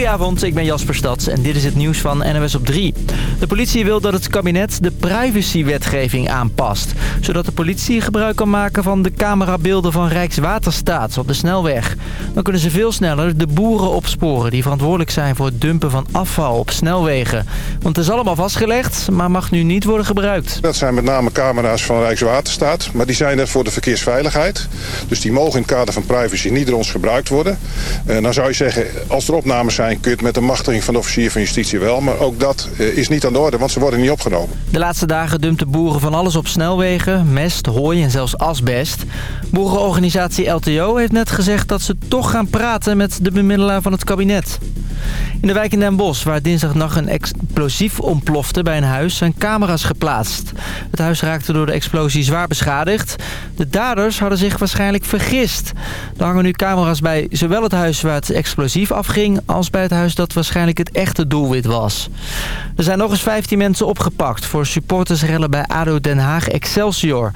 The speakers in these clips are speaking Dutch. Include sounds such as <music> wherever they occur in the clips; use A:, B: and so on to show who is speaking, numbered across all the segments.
A: Goedenavond, ik ben Jasper Stads en dit is het nieuws van NOS op 3. De politie wil dat het kabinet de privacywetgeving aanpast. Zodat de politie gebruik kan maken van de camerabeelden van Rijkswaterstaat op de snelweg. Dan kunnen ze veel sneller de boeren opsporen die verantwoordelijk zijn voor het dumpen van afval op snelwegen. Want het is allemaal vastgelegd, maar mag nu niet worden gebruikt.
B: Dat zijn met name camera's van Rijkswaterstaat, maar die zijn er voor de verkeersveiligheid. Dus die mogen in het kader van privacy niet door ons gebruikt worden. En dan zou je zeggen, als er opnames zijn, het met de machtiging van de officier van justitie wel. Maar ook dat eh, is niet aan de orde, want ze worden niet opgenomen.
A: De laatste dagen dumpten boeren van alles op snelwegen, mest, hooi en zelfs asbest. Boerenorganisatie LTO heeft net gezegd dat ze toch gaan praten met de bemiddelaar van het kabinet. In de wijk in Den Bosch, waar dinsdagnacht een explosief ontplofte bij een huis, zijn camera's geplaatst. Het huis raakte door de explosie zwaar beschadigd. De daders hadden zich waarschijnlijk vergist. Er hangen nu camera's bij zowel het huis waar het explosief afging... als bij huis dat waarschijnlijk het echte doelwit was. Er zijn nog eens 15 mensen opgepakt voor supportersrellen bij ADO Den Haag Excelsior.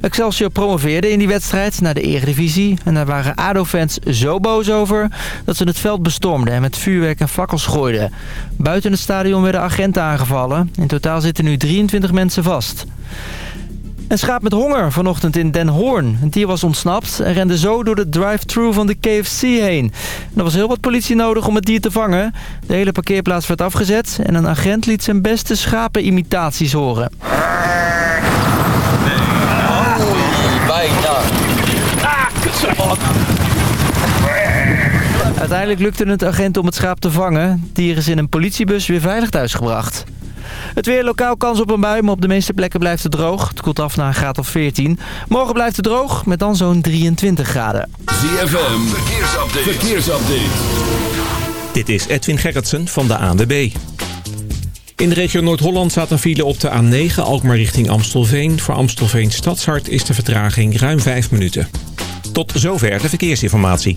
A: Excelsior promoveerde in die wedstrijd naar de eredivisie. En daar waren ADO-fans zo boos over dat ze het veld bestormden en met vuurwerk en fakkels gooiden. Buiten het stadion werden agenten aangevallen. In totaal zitten nu 23 mensen vast. Een schaap met honger vanochtend in Den Hoorn. Het dier was ontsnapt en rende zo door de drive-thru van de KFC heen. Er was heel wat politie nodig om het dier te vangen. De hele parkeerplaats werd afgezet en een agent liet zijn beste schapenimitaties horen. Uiteindelijk lukte het agent om het schaap te vangen. Het dier is in een politiebus weer veilig thuisgebracht. Het weer lokaal kans op een bui, maar op de meeste plekken blijft het droog. Het koelt af naar een graad of 14. Morgen blijft het droog, met dan zo'n 23 graden.
C: ZFM, verkeersupdate. verkeersupdate.
D: Dit is Edwin Gerritsen van de ANWB. In de regio Noord-Holland staat een file op de A9 Alkmaar richting Amstelveen. Voor Amstelveen Stadshart is de vertraging ruim 5 minuten. Tot zover de verkeersinformatie.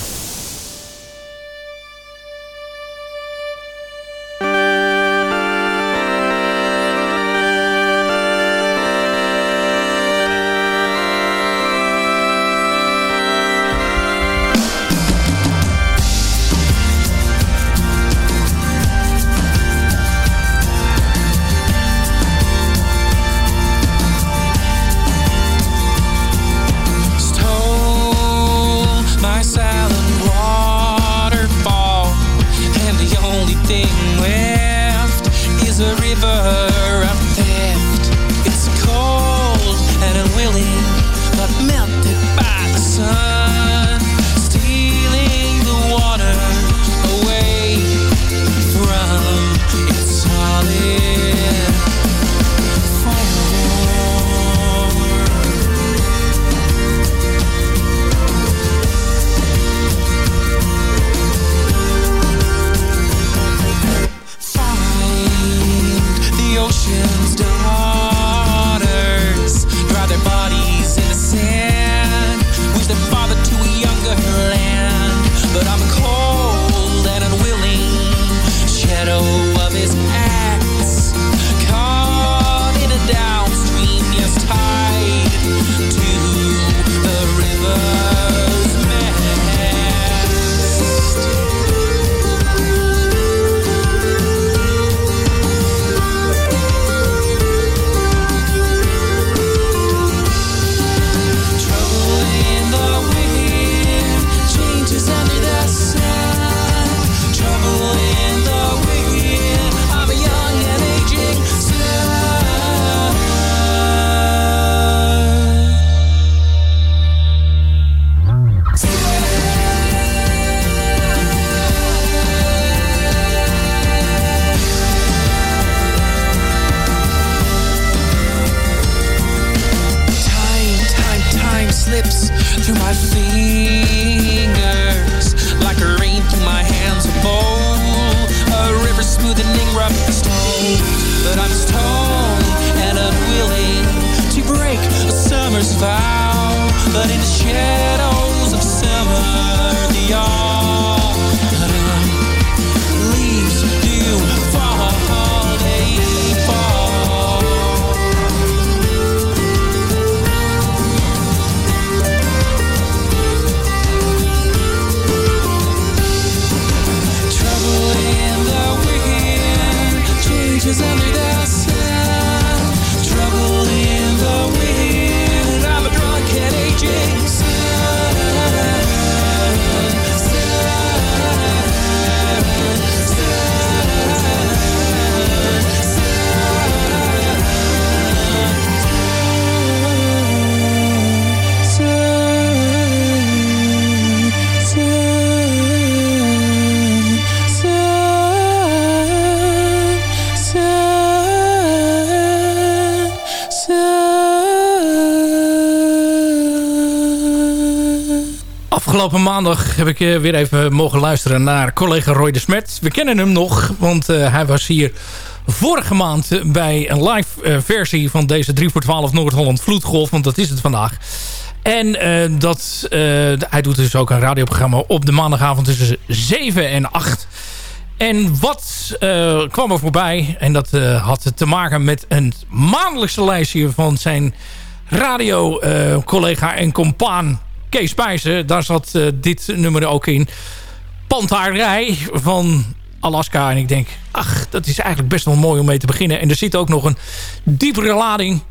C: darling
E: Afgelopen maandag heb ik eh, weer even mogen luisteren naar collega Roy de Smet. We kennen hem nog, want eh, hij was hier vorige maand eh, bij een live versie van deze 3 voor 12 Noord-Holland Vloedgolf. Want dat is het vandaag. En dat, hij doet dus ook een radioprogramma op de maandagavond tussen 7 en 8. En wat kwam er voorbij? En dat had te maken met een maandelijkse lijstje van zijn radio-collega en compaan Kees Spijzen. Daar zat eh, dit nummer ook in. Pantaarij van Alaska. En ik denk, ach, dat is eigenlijk best wel mooi om mee te beginnen. En er zit ook nog een diepere lading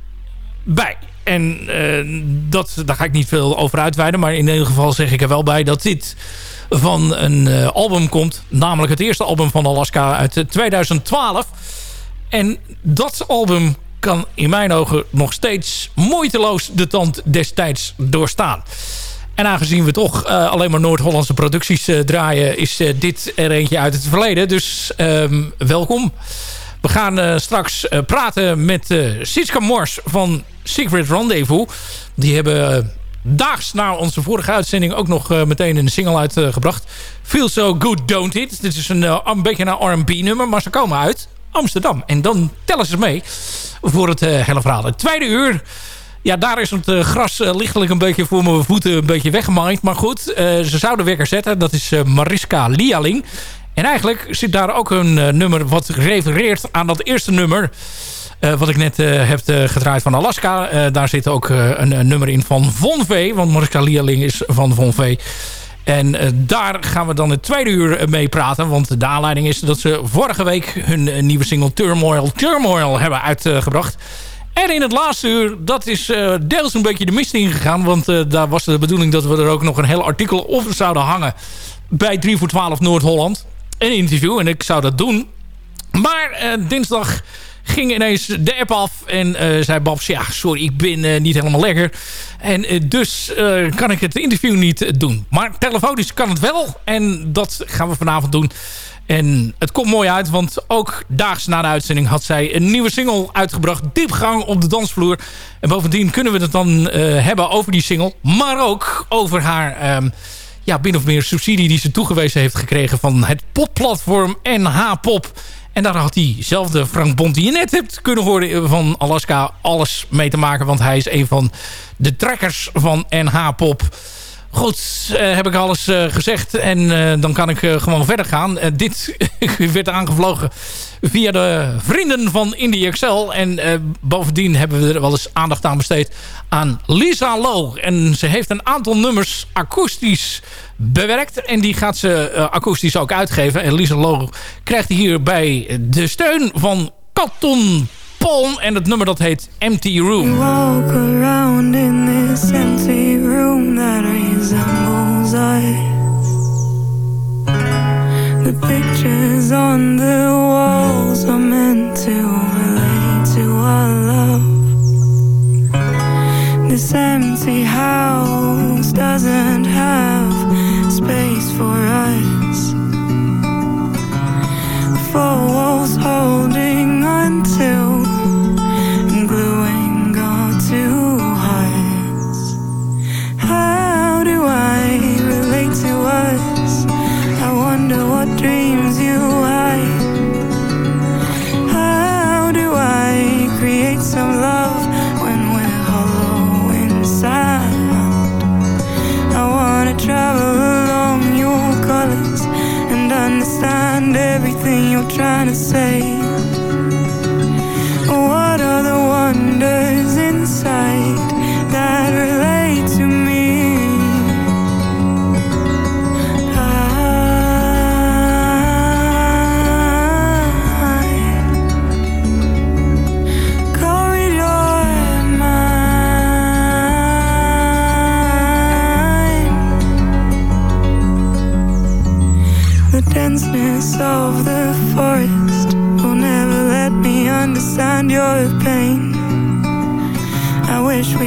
E: bij. En eh, dat, daar ga ik niet veel over uitweiden. Maar in ieder geval zeg ik er wel bij dat dit van een eh, album komt. Namelijk het eerste album van Alaska uit eh, 2012. En dat album kan in mijn ogen nog steeds moeiteloos de tand destijds doorstaan. En aangezien we toch eh, alleen maar Noord-Hollandse producties eh, draaien... is eh, dit er eentje uit het verleden. Dus ehm, welkom. We gaan straks praten met Siska Mors van Secret Rendezvous. Die hebben daags na onze vorige uitzending... ook nog meteen een single uitgebracht. Feel So Good Don't It. Dit is een, een beetje een R&B nummer, maar ze komen uit Amsterdam. En dan tellen ze mee voor het hele verhaal. Het tweede uur... Ja, daar is het eh, gras eh, lichtelijk een beetje voor mijn voeten een beetje weggemaaid. Maar goed, eh, ze zouden wekker zetten. Dat is Mariska Lialing. En eigenlijk zit daar ook een nummer wat refereert aan dat eerste nummer... wat ik net eh, heb gedraaid van Alaska. Daar zit ook een, een nummer in van Von V. Want Mariska Lialing is van Von V. En daar gaan we dan het tweede uur mee praten. Want de aanleiding is dat ze vorige week hun nieuwe single Turmoil Turmoil hebben uitgebracht. En in het laatste uur, dat is eh, deels een beetje de mist ingegaan. Want eh, daar was de bedoeling dat we er ook nog een heel artikel op zouden hangen. Bij 3 voor 12 Noord-Holland. Een interview en ik zou dat doen. Maar eh, dinsdag ging ineens de app af en zei Babs... ja, sorry, ik ben niet helemaal lekker. En dus kan ik het interview niet doen. Maar telefonisch kan het wel. En dat gaan we vanavond doen. En het komt mooi uit, want ook daags na de uitzending had zij een nieuwe single uitgebracht. Diepgang op de dansvloer. En bovendien kunnen we het dan eh, hebben over die single. Maar ook over haar... ehm, ja, min of meer subsidie die ze toegewezen heeft gekregen van het popplatform NH Pop. En daar had diezelfde Frank Bond die je net hebt kunnen horen van Alaska alles mee te maken. Want hij is een van de trekkers van NH Pop. Goed, eh, heb ik alles eh, gezegd. En eh, dan kan ik gewoon verder gaan. Dit <laughs> werd aangevlogen via de vrienden van Indie Excel. En bovendien hebben we er wel eens aandacht aan besteed aan Lisa Low. En ze heeft een aantal nummers akoestisch bewerkt. En die gaat ze akoestisch ook uitgeven. En Lisa Low krijgt hierbij de steun van Katon Palm. En het nummer dat heet Empty Room.
F: walk around in this empty room that resembles us. The pictures on the walls are meant to relate to our love. This empty house doesn't have space for us. Four walls holding until to say?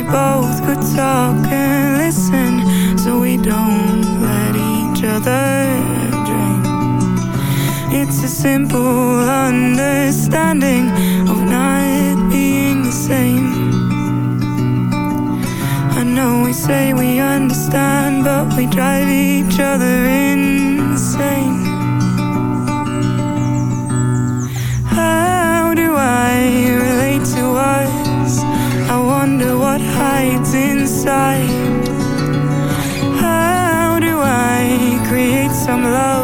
F: Both could talk and listen so we don't let each other drain. It's a simple understanding of not being the same. I know we say we understand, but we drive each other insane. Inside. How do I create some love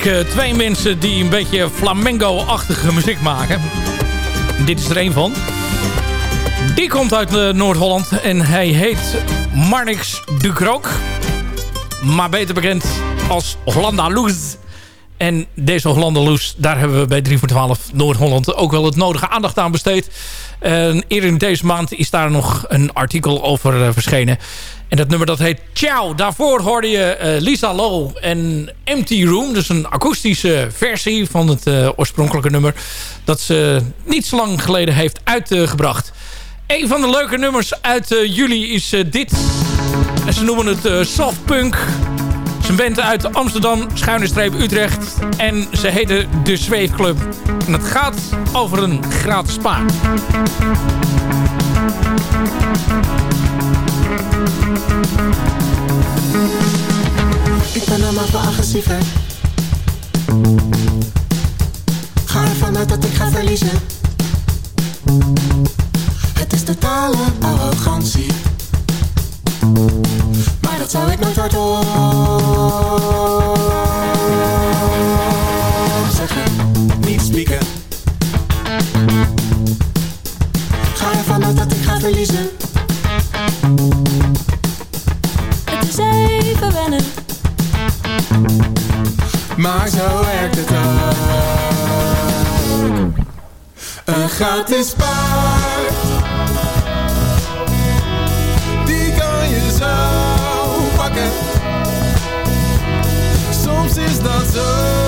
E: ik uh, twee mensen die een beetje flamengo-achtige muziek maken. Dit is er een van. Die komt uit uh, Noord-Holland en hij heet Marnix Krook. Maar beter bekend als Hollanda Loes. En deze Hollanda Loes, daar hebben we bij 3 voor 12 Noord-Holland ook wel het nodige aandacht aan besteed. Eerder in deze maand is daar nog een artikel over uh, verschenen. En dat nummer dat heet Ciao. Daarvoor hoorde je uh, Lisa Low en Empty Room. Dus een akoestische versie van het uh, oorspronkelijke nummer. Dat ze niet zo lang geleden heeft uitgebracht. Een van de leuke nummers uit uh, juli is dit. En ze noemen het softpunk. Een band uit Amsterdam, schuine Utrecht. En ze heten De Zweefclub. En het gaat over een gratis spa.
G: Ik ben allemaal veel agressiever Ga ervan uit dat ik ga verliezen Het is totale arrogantie Maar dat zou ik nooit hardop zeggen Niet spieken Ga ervan uit dat ik ga verliezen
H: Het is even wennen
G: maar zo werkt het ook. Een gratis paard. Is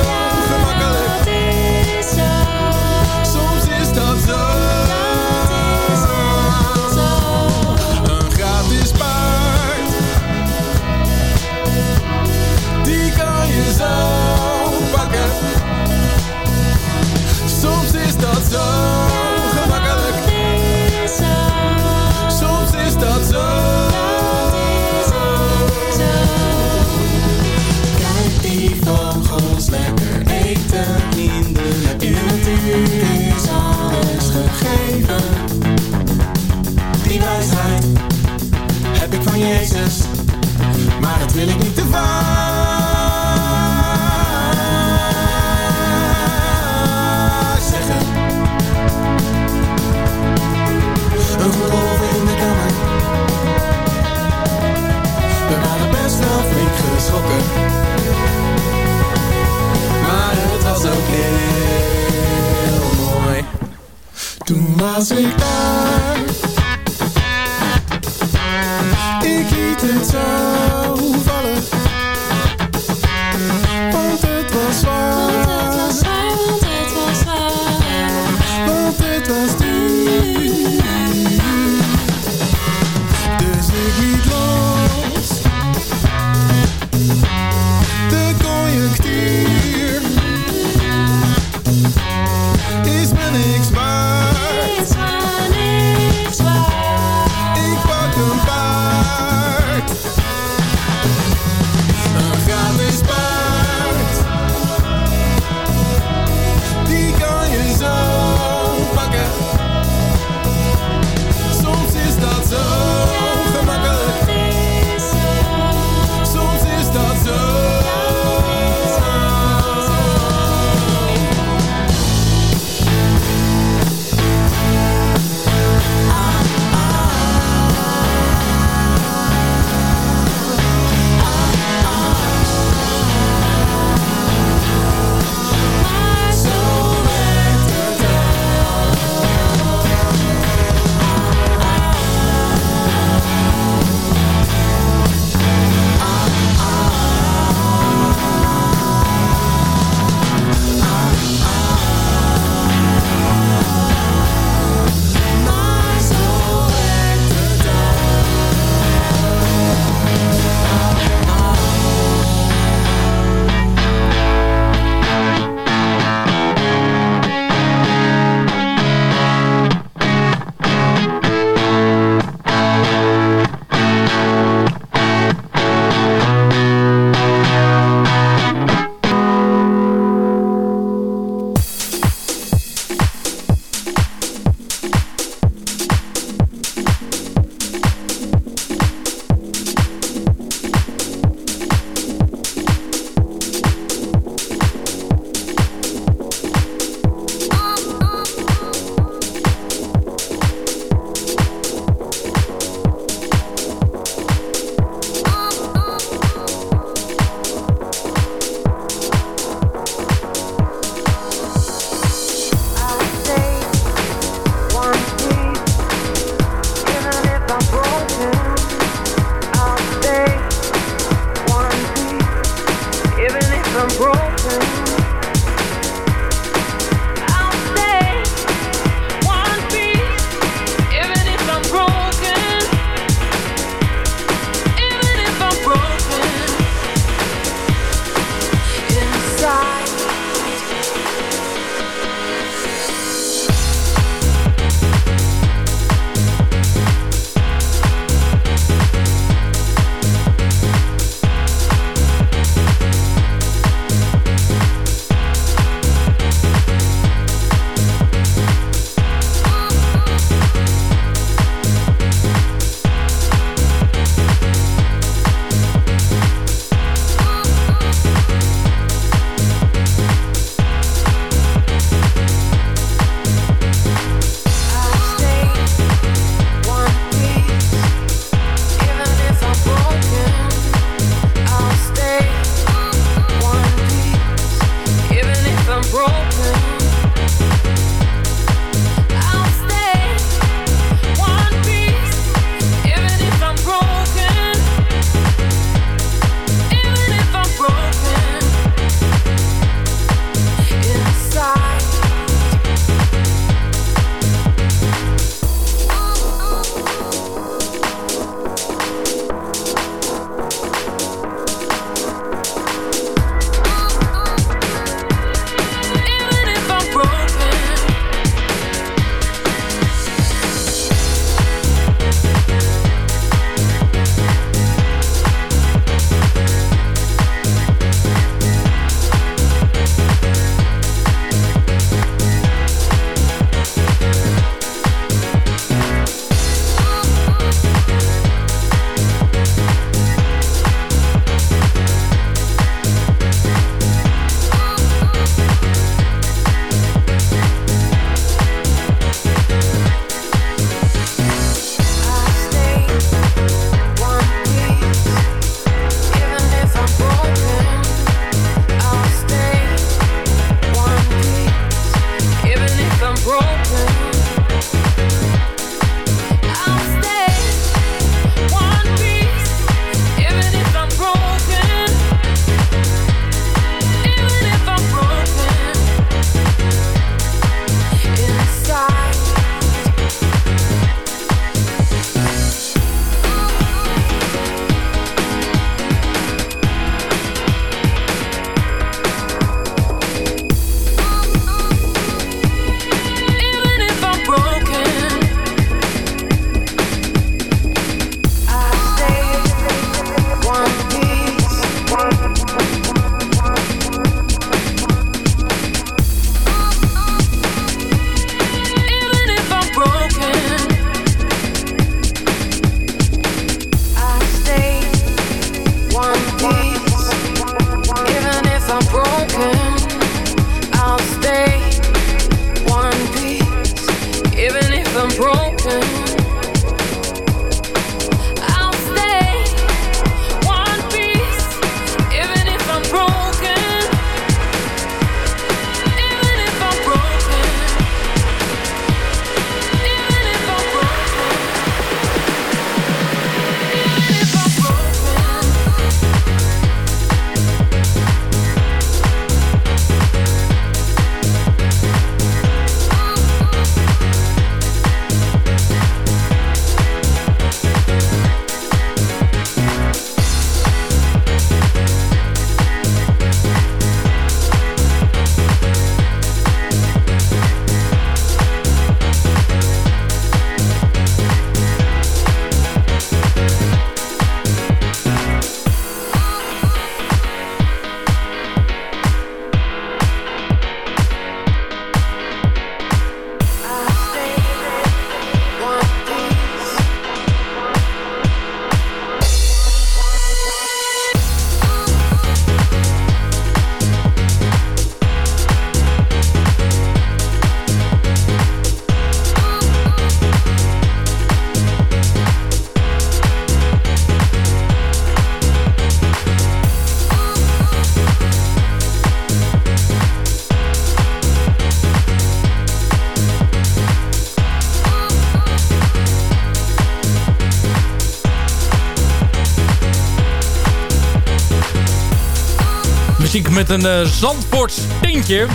G: een
E: uh, tintje.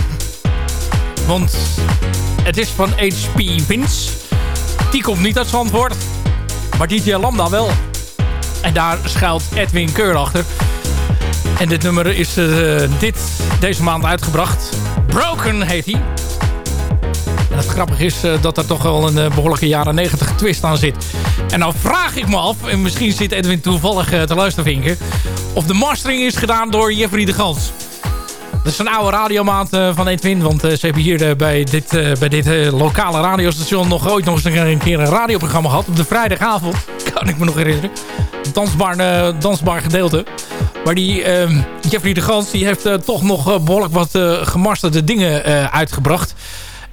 E: Want het is van H.P. Vince. Die komt niet uit Zandvoort. Maar DJ Lambda wel. En daar schuilt Edwin Keur achter. En dit nummer is uh, dit, deze maand uitgebracht. Broken heet hij. En het grappige is uh, dat er toch wel een behoorlijke jaren 90 twist aan zit. En nou vraag ik me af, en misschien zit Edwin toevallig te luistervinken... of de mastering is gedaan door Jeffrey de Gans. Dat is een oude radiomaat van Edwin. Want ze hebben hier bij dit, bij dit lokale radiostation... nog ooit nog eens een keer een radioprogramma gehad. Op de vrijdagavond, <laughs> kan ik me nog herinneren. Dansbaar, dansbaar gedeelte. Maar die Jeffrey de Gans die heeft toch nog behoorlijk wat gemasterde dingen uitgebracht...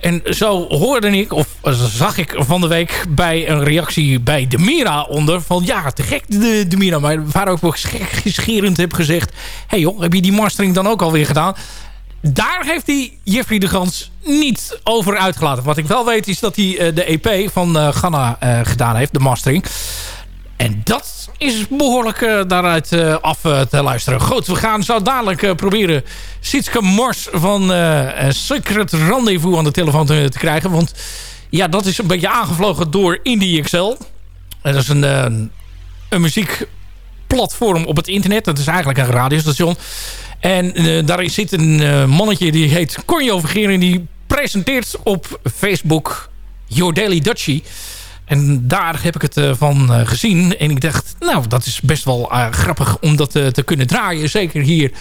E: En zo hoorde ik, of zag ik van de week bij een reactie bij de Mira onder... van ja, te gek de, de Mira. Maar waar ook wel gescherend heb gezegd... hé hey joh, heb je die mastering dan ook alweer gedaan? Daar heeft hij Jeffrey de Gans niet over uitgelaten. Wat ik wel weet is dat hij uh, de EP van uh, Ghana uh, gedaan heeft, de mastering. En dat is behoorlijk uh, daaruit uh, af uh, te luisteren. Goed, we gaan zo dadelijk proberen Sitske Mors van Secret Rendezvous aan de telefoon te, krijgen. Want ja, dat is een beetje aangevlogen door Indie XL. Dat is een, een muziekplatform op het internet. Dat is eigenlijk een radiostation. En daar zit een mannetje die heet Conjo Vergeren. Die presenteert op Facebook Your Daily Dutchie. En daar heb ik het uh, van uh, gezien. En ik dacht, nou, dat is best wel uh, grappig om dat te kunnen draaien. Zeker hier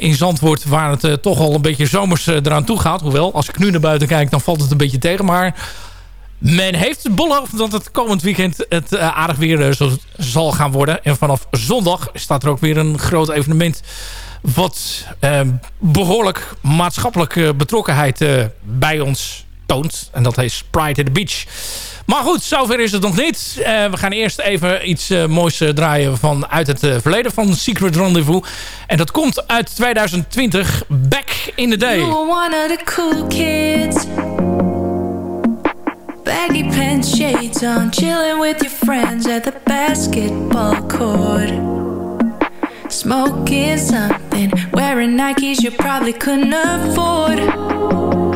E: in Zandvoort, waar het toch al een beetje zomers eraan toe gaat. Hoewel, als ik nu naar buiten kijk, dan valt het een beetje tegen. Maar men heeft beloofd dat het komend weekend het aardig weer zo zal gaan worden. En vanaf zondag staat er ook weer een groot evenement... wat behoorlijk maatschappelijke betrokkenheid bij ons toont. En dat heet Pride at the Beach... Maar goed, zover is het nog niet. Uh, we gaan eerst even iets uh, moois uh, draaien van uit het verleden van Secret Rendezvous. En dat komt uit 2020, Back in the Day.
H: You were one of the cool kids. Baggy pants, shades on, chilling with your friends at the basketball court. Smoking something, wearing Nikes you probably couldn't afford.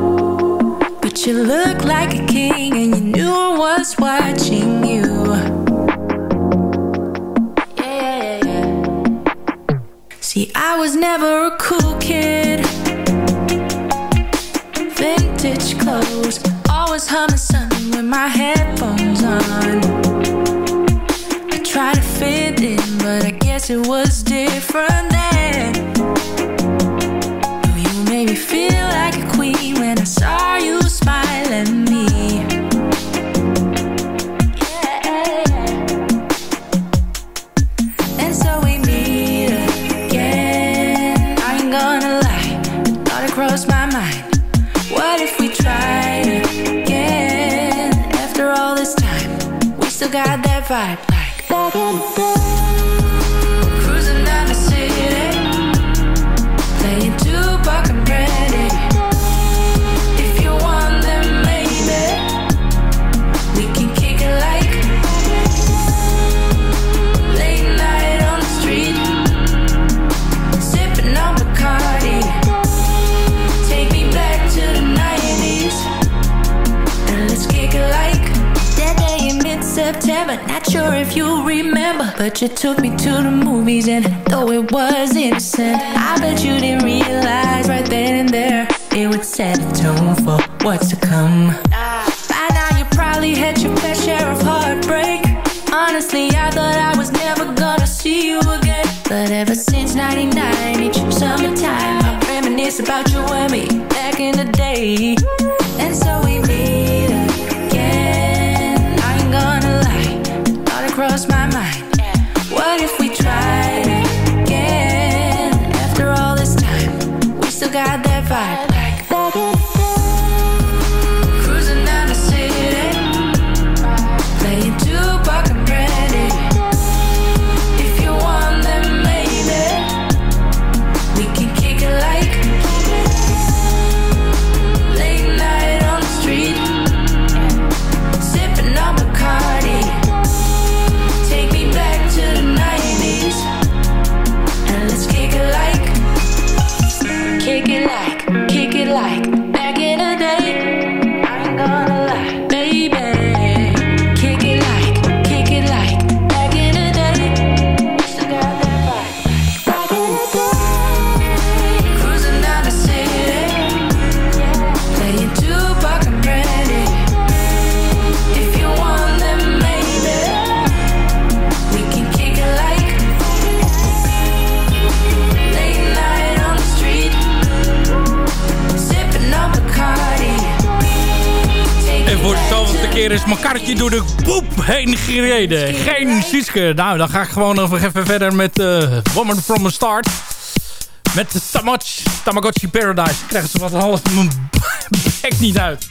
H: You look like a king and you knew I was watching you. Yeah, yeah, yeah. See, I was never a cool kid. Vintage clothes, always humming something with my headphones on. I tried to fit in, but I guess it was different then. Got that vibe. But you took me to the movies, and though it was innocent, I bet you didn't realize right then and there it would set a tone for what's to come. Ah, by now you probably had your fair share of heartbreak. Honestly, I thought I was never gonna see you again. But ever since 99, each summertime, I reminisce about you and me back in the day.
E: Heen gereden. Geen Sietske. Nou, dan ga ik gewoon nog even verder met eh, Woman from the Start. Met Tamagotchi, Tamagotchi Paradise. Krijgen ze wat half mijn <laughs> bek niet uit.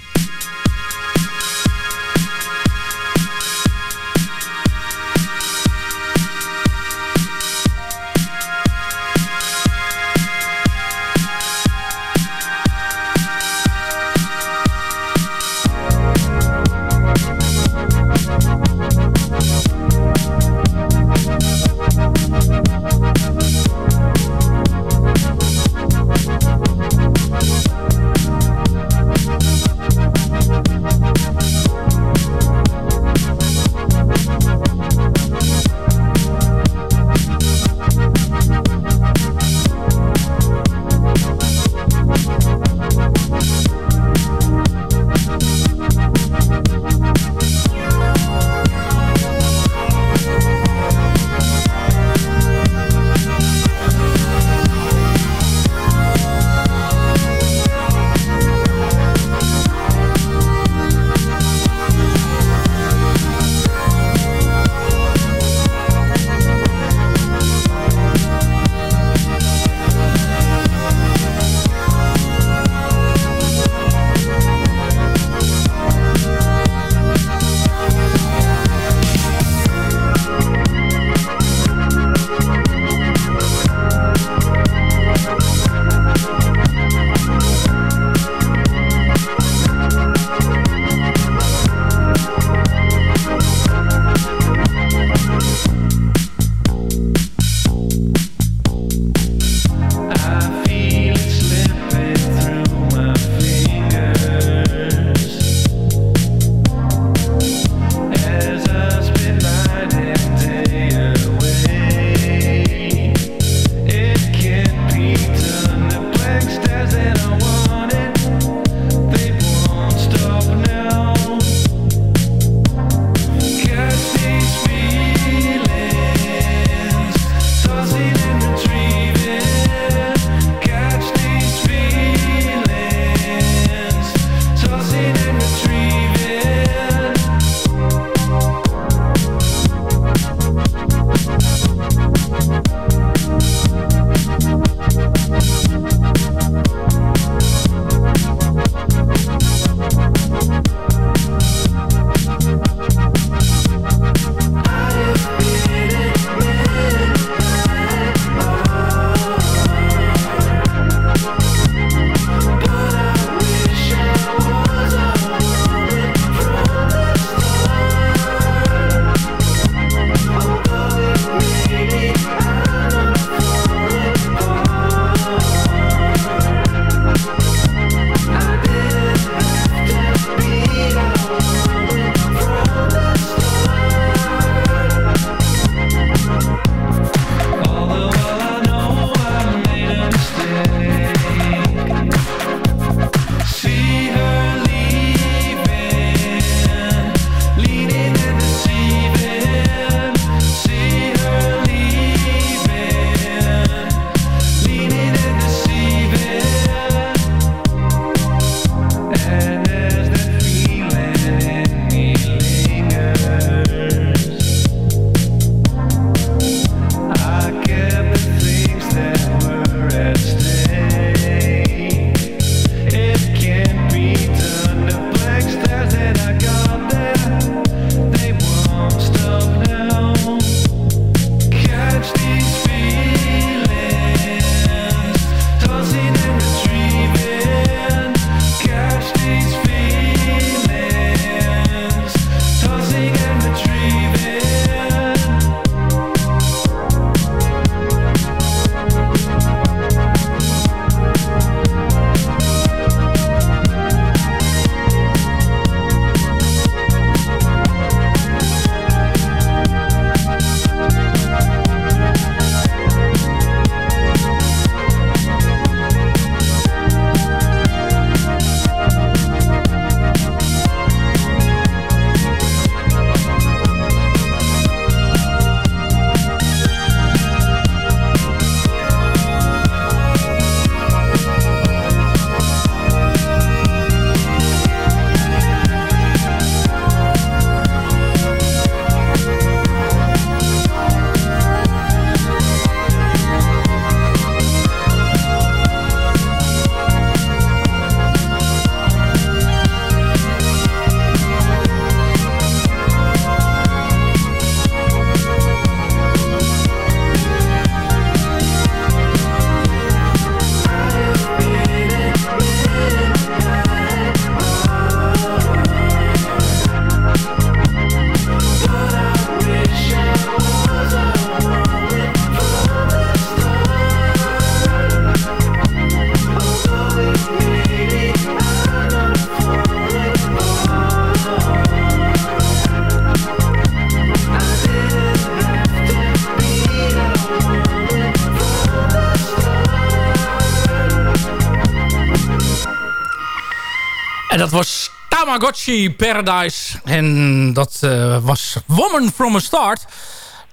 E: Tamagotchi Paradise. En dat eh, was Woman from a Start.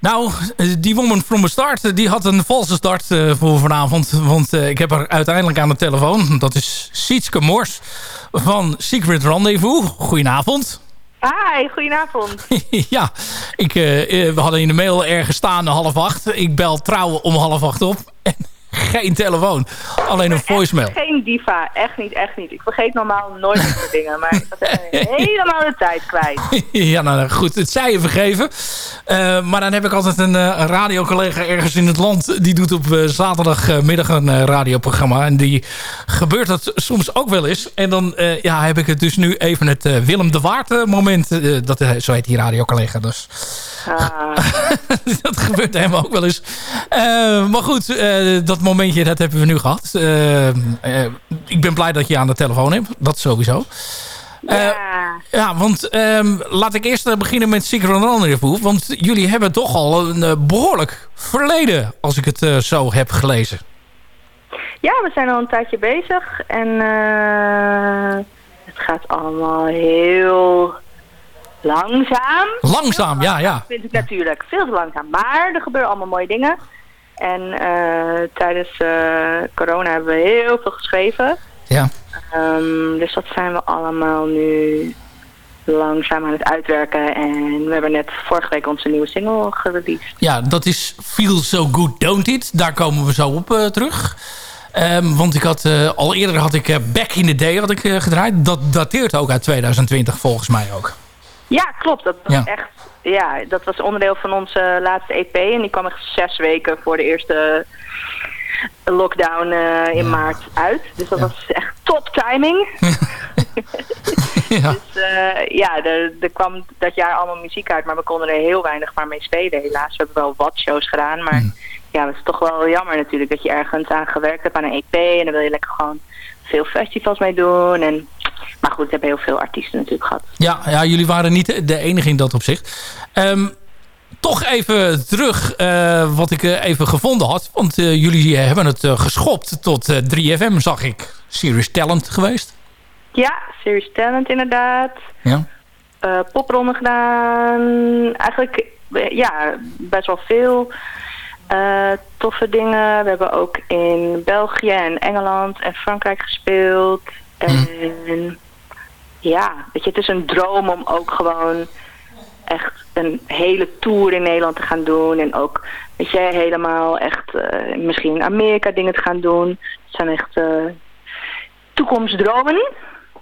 E: Nou, eh, die Woman from a Start eh, die had een valse start voor vanavond. Want ik heb haar uiteindelijk aan de telefoon. Dat is Sietske Mors van Secret Rendezvous. Goedenavond.
I: Hi, goedenavond. <laughs>
E: ja, ik, we hadden in de mail ergens staan half acht. Ik bel trouwen om half acht op. En geen telefoon. Alleen een voicemail.
I: Geen diva, echt niet, echt niet. Ik vergeet normaal nooit soort dingen, maar ik was <laughs> helemaal de tijd kwijt.
E: ja, nou goed, het zij je vergeven. Eh, maar dan heb ik altijd een, een radiocollega ergens in het land... die doet op eh, zaterdagmiddag een radioprogramma. En die gebeurt dat soms ook wel eens. En dan ja, heb ik het dus nu even het Willem de Waard moment. dat, zo heet die radiocollega dus.
I: Ah, <laughs>
E: dat gebeurt hem ook wel eens. Maar goed, dat momentje dat hebben we nu gehad. Eh, eh, ik ben blij dat je aan de telefoon hebt. Dat sowieso. Eh,
I: ja.
E: ja, want ehm, laat ik eerst beginnen met Secret Rendezvous. Want jullie hebben toch al een eh, behoorlijk verleden, als ik het zo heb gelezen.
I: ja, we zijn al een tijdje bezig en het gaat allemaal heel langzaam.
E: Langzaam, ja, ja.
I: vind ik natuurlijk veel te langzaam. Maar er gebeuren allemaal mooie dingen. En eh, tijdens eh, corona hebben we heel veel geschreven.
E: Ja.
I: Ehm, dus dat zijn we allemaal nu langzaam aan het uitwerken. En we hebben net vorige week onze nieuwe single gereleased.
E: Ja, dat is Feel So Good Don't It. Daar komen we zo op eh, terug. Ehm, want ik had, al eerder had ik Back in the Day had ik, gedraaid. Dat dateert ook uit 2020 volgens mij ook.
I: Ja, klopt. Dat was
E: Ja.
I: echt. Ja, dat was onderdeel van onze laatste EP. En die kwam echt zes weken voor de eerste lockdown eh, in maart uit. Dus dat was echt top timing. <laughs> <laughs>
E: ja.
I: Dus eh, ja, er, er kwam dat jaar allemaal muziek uit, maar we konden er heel weinig maar mee spelen helaas. We hebben wel wat shows gedaan, maar ja, het is toch wel jammer natuurlijk dat je ergens aan gewerkt hebt aan een EP en dan wil je lekker gewoon veel festivals mee doen. En, maar goed, we hebben heel veel artiesten natuurlijk gehad.
E: Ja, ja, jullie waren niet de enige in dat opzicht. Ehm, toch even terug eh, wat ik eh, even gevonden had. Want eh, jullie hebben het geschopt tot eh, 3FM, zag ik. Serious Talent geweest.
I: Ja, Serious Talent inderdaad.
E: Ja.
I: Eh popronde gedaan. Eigenlijk ja, best wel veel toffe dingen. We hebben ook in België en Engeland en Frankrijk gespeeld. En ja, weet je, het is een droom om ook gewoon echt een hele tour in Nederland te gaan doen. En ook, weet je, helemaal echt eh, misschien in Amerika dingen te gaan doen. Het zijn echt eh, toekomstdromen.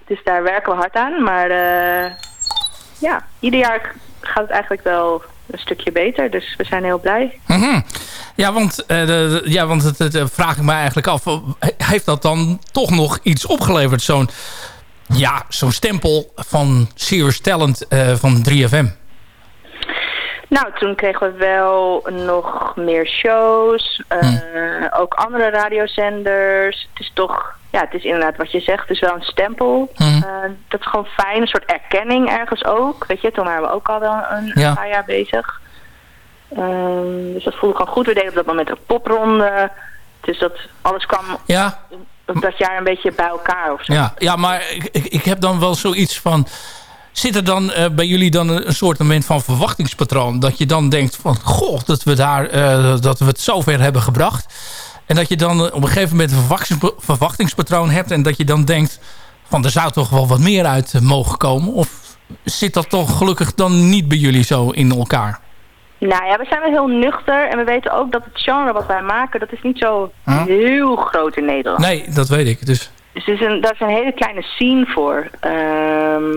I: Dus daar werken we hard aan. Maar eh, ja, ieder jaar gaat het eigenlijk wel een stukje beter. Dus we zijn heel blij.
E: Mhm. Ja, want, eh, de- ja, want het, het, eh, vraag ik me eigenlijk af. eh, Heeft dat dan toch nog iets opgeleverd? Zo'n ja, zo'n stempel van Serious Talent van 3FM.
I: Nou, toen kregen we wel nog meer shows. eh, Ook andere radiozenders. Het is toch, ja, het is inderdaad wat je zegt. Het is wel een stempel. Eh, dat is gewoon fijn. Een soort erkenning ergens ook. Weet je, toen waren we ook al wel een,
E: Ja.
I: een paar jaar bezig. Ehm, dus dat voelde gewoon goed. We deden op dat moment ook popronde. Dus dat alles kwam
E: Ja,
I: dat jaar een beetje bij elkaar of zo.
E: Ja, ja maar ik, ik, ik heb dan wel zoiets van... Zit er dan eh, bij jullie dan een, een soort moment van verwachtingspatroon? Dat je dan denkt van... Goh, dat we, daar, eh, dat we het zover hebben gebracht. En dat je dan eh, op een gegeven moment een verwachtings- verwachtingspatroon hebt... en dat je dan denkt van er zou toch wel wat meer uit mogen komen? Of zit dat toch gelukkig dan niet bij jullie zo in elkaar?
I: Nou ja, we zijn wel heel nuchter. En we weten ook dat het genre wat wij maken... dat is niet zo
E: Huh?
I: heel groot in Nederland.
E: Nee, dat weet ik. Dus
I: Dus is een, daar is een hele kleine scene voor. Ehm,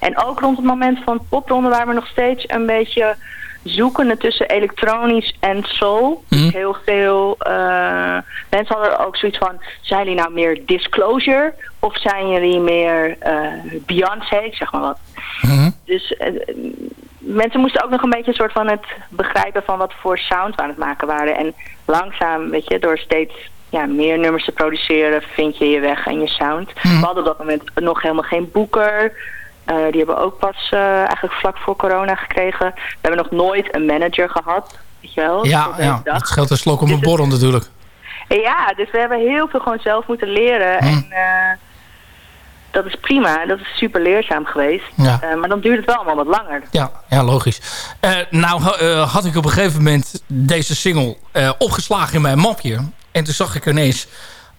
I: en ook rond het moment van popronde waren we nog steeds een beetje zoekende tussen elektronisch en soul. Dus
E: Mhm.
I: heel veel uh, mensen hadden ook zoiets van, zijn jullie nou meer disclosure of zijn jullie meer uh, Beyoncé, zeg maar wat.
E: Mhm.
I: Dus uh, mensen moesten ook nog een beetje een soort van het begrijpen van wat voor sound we aan het maken waren. En langzaam, weet je, door steeds ja, meer nummers te produceren, vind je je weg en je sound.
E: Mhm.
I: We hadden op dat moment nog helemaal geen boeker. Uh, die hebben we ook pas uh, eigenlijk vlak voor corona gekregen. We hebben nog nooit een manager gehad, weet je wel.
E: Ja, ja dat scheelt een slok om een borrel natuurlijk.
I: Ja, dus we hebben heel veel gewoon zelf moeten leren.
E: Mhm.
I: En uh, dat is prima. Dat is super leerzaam geweest.
E: Ja.
I: Eh, maar dan duurt het wel allemaal wat langer.
E: Ja, ja logisch. Eh, nou eh, had ik op een gegeven moment deze single opgeslagen in mijn mapje. En toen zag ik ineens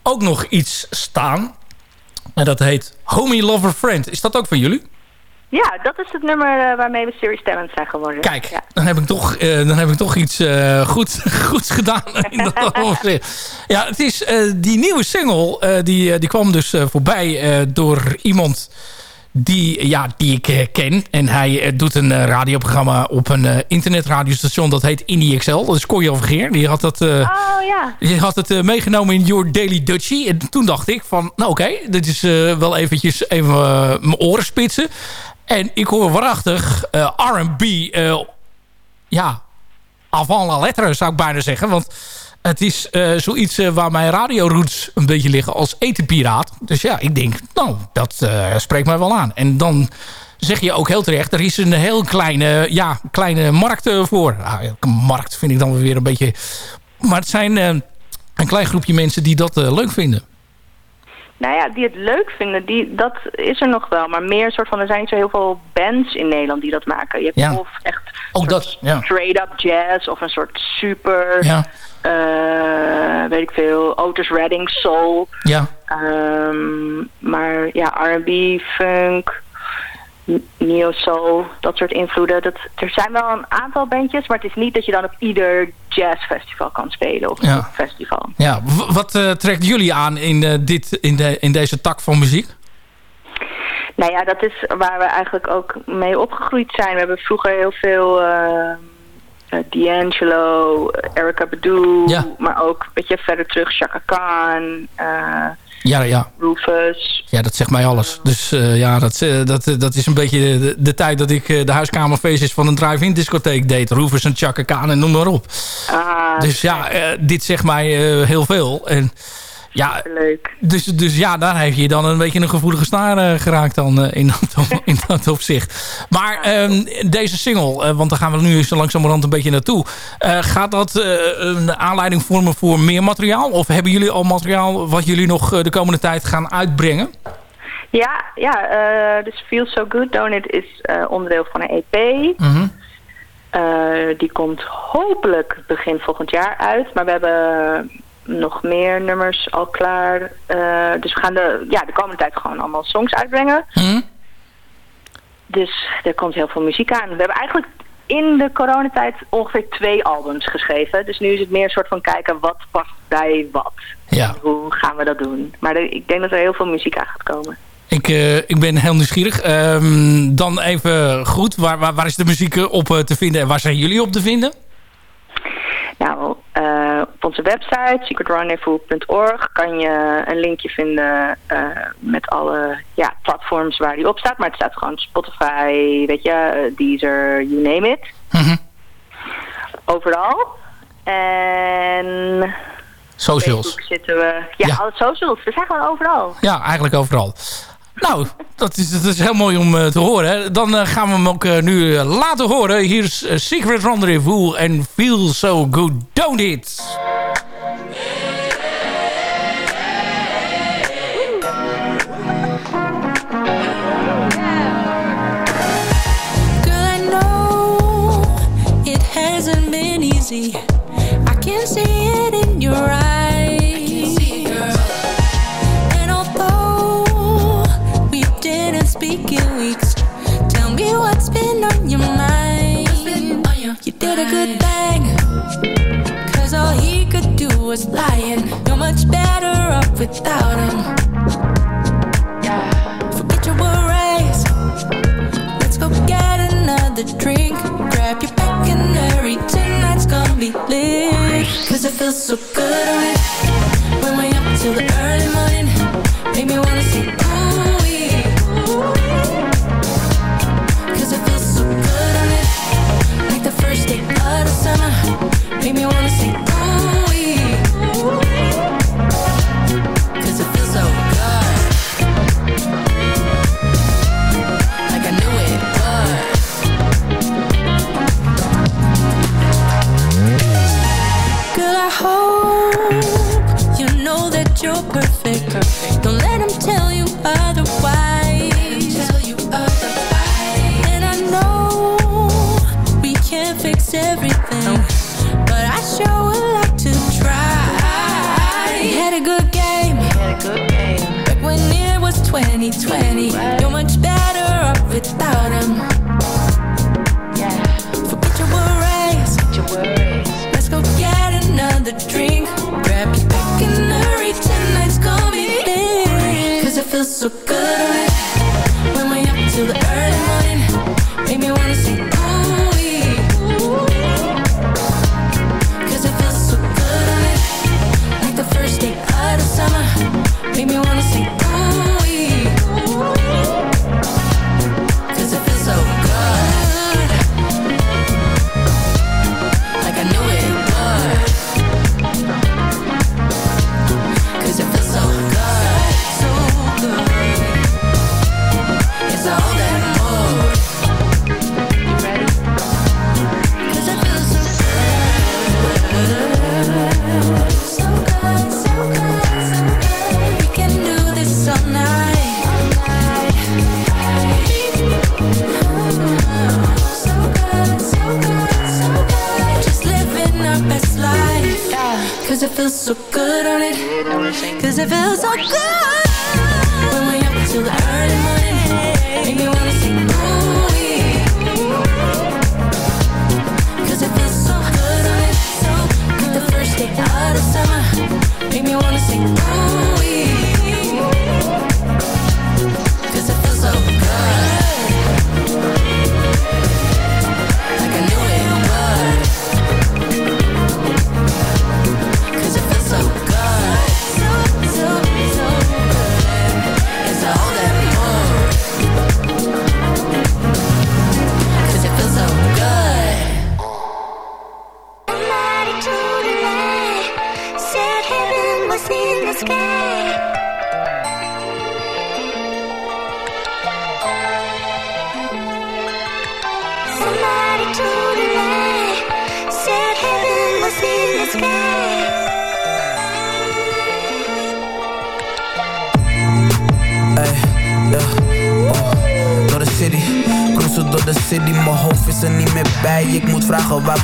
E: ook nog iets staan. En dat heet Homie Lover Friend. Is dat ook van jullie?
I: Ja, dat is het nummer eh, waarmee we Series Talent zijn geworden.
E: Kijk,
I: Ja.
E: dan, heb ik toch, eh, dan heb ik toch iets eh, goed, <laughs> goeds gedaan. In dat <laughs> opzicht. ja, het is die nieuwe single. die, die kwam dus voorbij door iemand die, ja, die ik ken. En hij doet een radioprogramma op een internetradiostation. Dat heet Indie XL. Dat is Corjo Vergeer. Die had dat...
I: Oh ja.
E: je had het meegenomen in Your Daily Dutchie. En toen dacht ik van, nou oké, dit is wel eventjes even mijn oren spitsen. En ik hoor waarachtig eh, R&B, eh, ja, avant la lettre zou ik bijna zeggen. Want het is eh, zoiets waar mijn radioroots een beetje liggen als etenpiraat. Dus ja, ik denk, nou, dat spreekt mij wel aan. En dan zeg je ook heel terecht, er is een heel kleine, ja, kleine markt voor. Een markt vind ik dan weer een beetje... Maar het zijn een klein groepje mensen die dat leuk vinden.
I: Nou ja, die het leuk vinden, die, dat is er nog wel. Maar meer soort van, er zijn zo heel veel bands in Nederland die dat maken. Je hebt
E: Ja.
I: of echt
E: Ook dat, ja.
I: straight up jazz of een soort super,
E: Ja,
I: eh, weet ik veel, Otis Redding soul.
E: ja.
I: Ehm, maar ja, R&B, funk, n- neo soul, dat soort invloeden. Dat, er zijn wel een aantal bandjes, maar het is niet dat je dan op ieder jazzfestival kan spelen of
E: Ja.
I: festival.
E: ja. W- wat eh, trekt jullie aan in, eh, dit, in, de, in deze tak van muziek?
I: Nou ja, dat is waar we eigenlijk ook mee opgegroeid zijn. We hebben vroeger heel veel uh, D'Angelo, Erica Badu,
E: Ja.
I: maar ook weet je, verder terug Chaka Khan,
E: Ja, ja.
I: Rufus.
E: Ja, dat zegt mij alles. Dus eh, ja, dat, eh, dat, eh, dat is een beetje de, de tijd dat ik de huiskamerfeestjes van een drive-in discotheek deed. Rufus en Chaka Khan en noem maar op.
I: Ah,
E: Dus ja, dit zegt mij heel veel. En ja,
I: leuk.
E: dus, dus ja, daar heb je dan een beetje een gevoelige snaar eh, geraakt dan eh, in, dat, in dat opzicht. Maar ehm, deze single, eh, want daar gaan we nu zo langzamerhand een beetje naartoe. gaat dat een aanleiding vormen voor meer materiaal? Of hebben jullie al materiaal wat jullie nog de komende tijd gaan uitbrengen?
I: Ja, ja dus Feel So Good Don't It is onderdeel van een EP.
E: Mhm.
I: Die komt hopelijk begin volgend jaar uit. Maar we hebben nog meer nummers al klaar. Eh, dus we gaan de, ja, de komende tijd gewoon allemaal songs uitbrengen.
E: Hm?
I: Dus er komt heel veel muziek aan. We hebben eigenlijk in de coronatijd ongeveer twee albums geschreven. Dus nu is het meer een soort van kijken wat past bij wat.
E: Ja.
I: Hoe gaan we dat doen? Maar er- ik denk dat er heel veel muziek aan gaat komen.
E: Ik, eh, ik ben heel nieuwsgierig. Ehm, dan even goed, waar, waar, waar is de muziek eh, op te vinden en waar zijn jullie op te vinden?
I: Nou, eh, op onze website secretrendezvous.org kan je een linkje vinden eh, met alle ja, platforms waar die op staat. Maar het staat gewoon Spotify, weet je, eh, Deezer, you name it.
E: Mhm.
I: Overal. En
E: Socials.
I: Zitten we. Ja,
E: Ja.
I: alle socials. We zijn gewoon overal.
E: Ja, eigenlijk overal. Nou, dat is, is heel mooi om eh, te horen. Dan eh, gaan we hem ook eh, nu laten horen. Hier is Secret Rendezvous en Feel So Good, Don't It?
H: Girl, I know it hasn't been easy. I can see it in your eyes. Speak in weeks, tell me what's been on your mind. You did a good thing. Cause all he could do was lying. You're much better off without him. Forget your worries. Let's go get another drink. Grab your back and hurry. Tonight's gonna be lit. Cause it feels so good on it. When we up till the early morning. Make me wanna say, ooh, first day of the summer. Make me wanna say, 2020.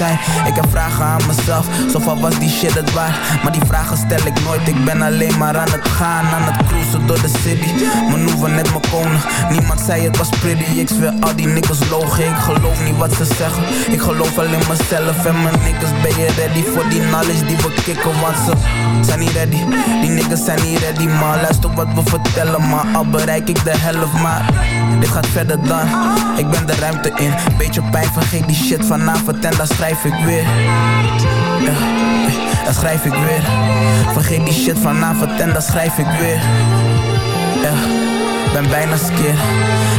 J: Ik heb vragen aan mezelf, zoveel was die shit het waar Maar die vragen stel ik nooit, ik ben alleen maar aan het gaan Aan het cruisen door de city, manoeuvre net mijn koning Niemand zei het was pretty, ik zweer al die niggas logen Ik geloof niet wat ze zeggen, ik geloof alleen mezelf En mijn niggas ben je ready voor die knowledge die we kicken? Want ze zijn niet ready, die niggas zijn niet ready Maar luister wat we vertellen, maar al bereik ik de helft Maar dit gaat verder dan, ik ben de ruimte in Beetje pijn, vergeet die shit vanavond en dan schrijf ik weer. Ja, dan schrijf ik weer. Vergeet die shit vanavond en dan schrijf ik weer. Ja ben bijna skeer.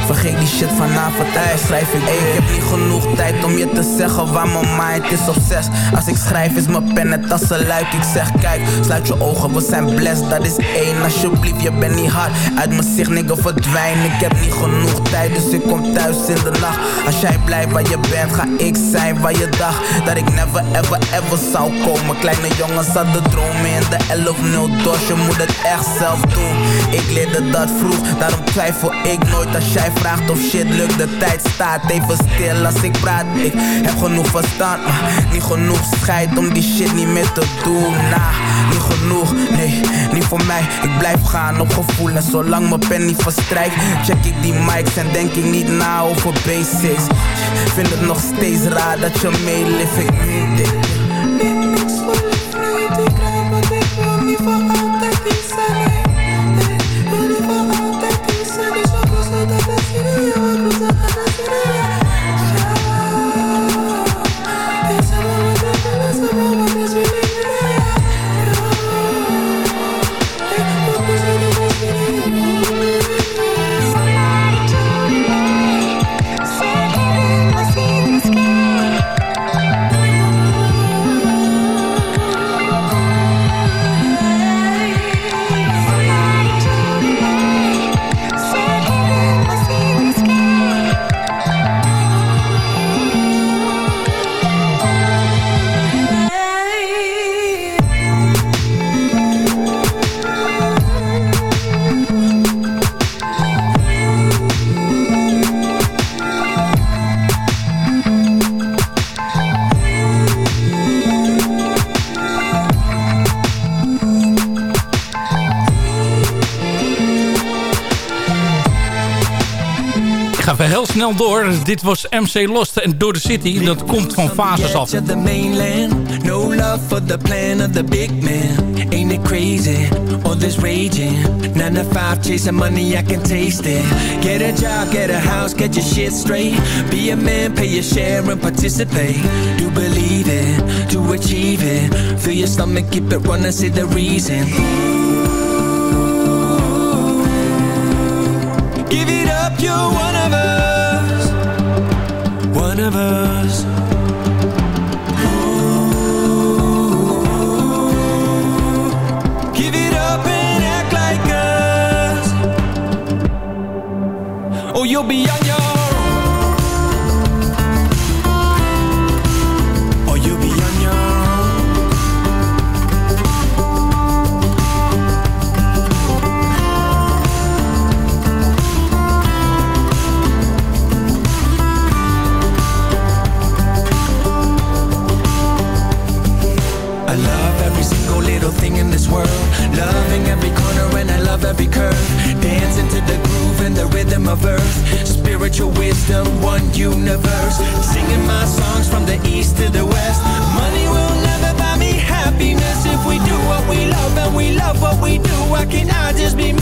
J: Vergeet die shit vanavond, hij schrijf ik ik heb niet genoeg tijd om je te zeggen waar mijn mind is op zes. Als ik schrijf is mijn pen net als een luik. Ik zeg kijk, sluit je ogen, we zijn blessed. Dat is één, alsjeblieft, je bent niet hard. Uit mijn zicht, nigga, verdwijn. Ik heb niet genoeg tijd, dus ik kom thuis in de nacht. Als jij blijft waar je bent, ga ik zijn waar je dacht. Dat ik never ever ever zou komen. Kleine jongens hadden dromen in de 11-0 dos Je moet het echt zelf doen. Ik leerde dat vroeg, daarom twijfel ik nooit als jij vraagt of shit lukt De tijd staat even stil als ik praat. Ik heb genoeg verstand, maar niet genoeg scheid om die shit niet meer te doen. Nah, niet genoeg, nee, niet voor mij. Ik blijf gaan op gevoel en zolang mijn pen niet verstrijkt Check ik die mics en denk ik niet na over basics. Vind het nog steeds raar dat je meelift, ik meen dit Niks voor ik krijg wat ik wil, niet
E: snel door. Dit was MC Lost en Door the City. Dat komt van fases af.
C: No love for the plan of the big man. Ain't it crazy? All this raging. Nine to five chasing money, I can taste it. Get a job, get a house, get your shit straight. Be a man, pay your share and participate. Do believe it, to achieve it. Feel your stomach, keep it running, see the reason. Give it up, you're one you'll be on universe. Singing my songs from the east to the west. Money will never buy me happiness if we do what we love and we love what we do. Why can't I just be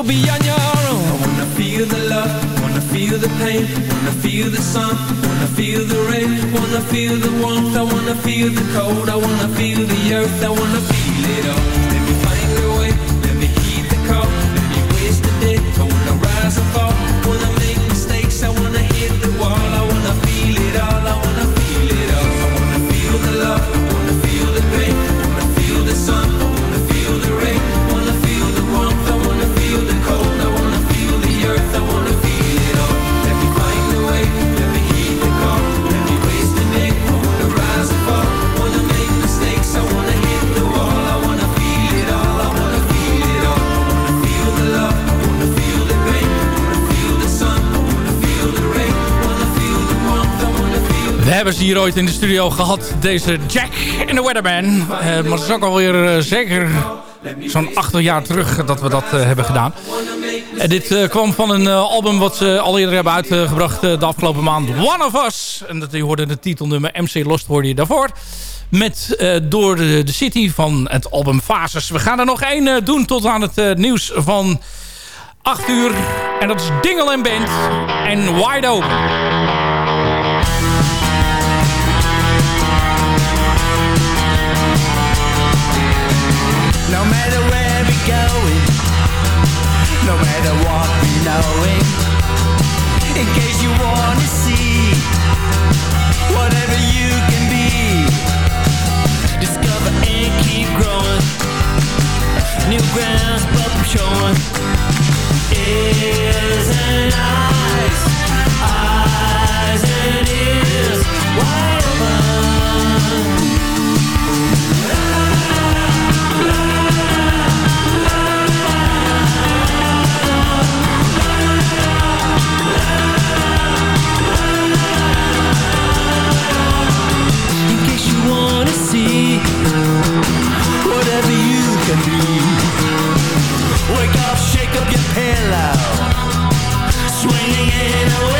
C: you'll be on your own. I wanna feel the love, wanna feel the pain, wanna feel the sun, wanna feel the rain, wanna feel the warmth, I wanna feel the cold, I wanna feel the earth, I wanna feel
E: hier ooit in de studio gehad. Deze Jack in the Weatherman. Eh, maar het is ook alweer eh, zeker zo'n acht jaar terug dat we dat eh, hebben gedaan. En dit kwam van een album wat ze al eerder hebben uitgebracht de afgelopen maand. One of Us. En dat, je hoorde de titelnummer MC Lost hoorde je daarvoor. Met Door de, City van het album Fases. We gaan er nog één doen tot aan het nieuws van 8 uur. En dat is Dingle en Band en Wide Open.
C: Knowing, in case you wanna see whatever you can be, discover and keep growing. New grounds, but I'm showing ears and eyes, eyes and ears wide up, shake up your pillow, swinging in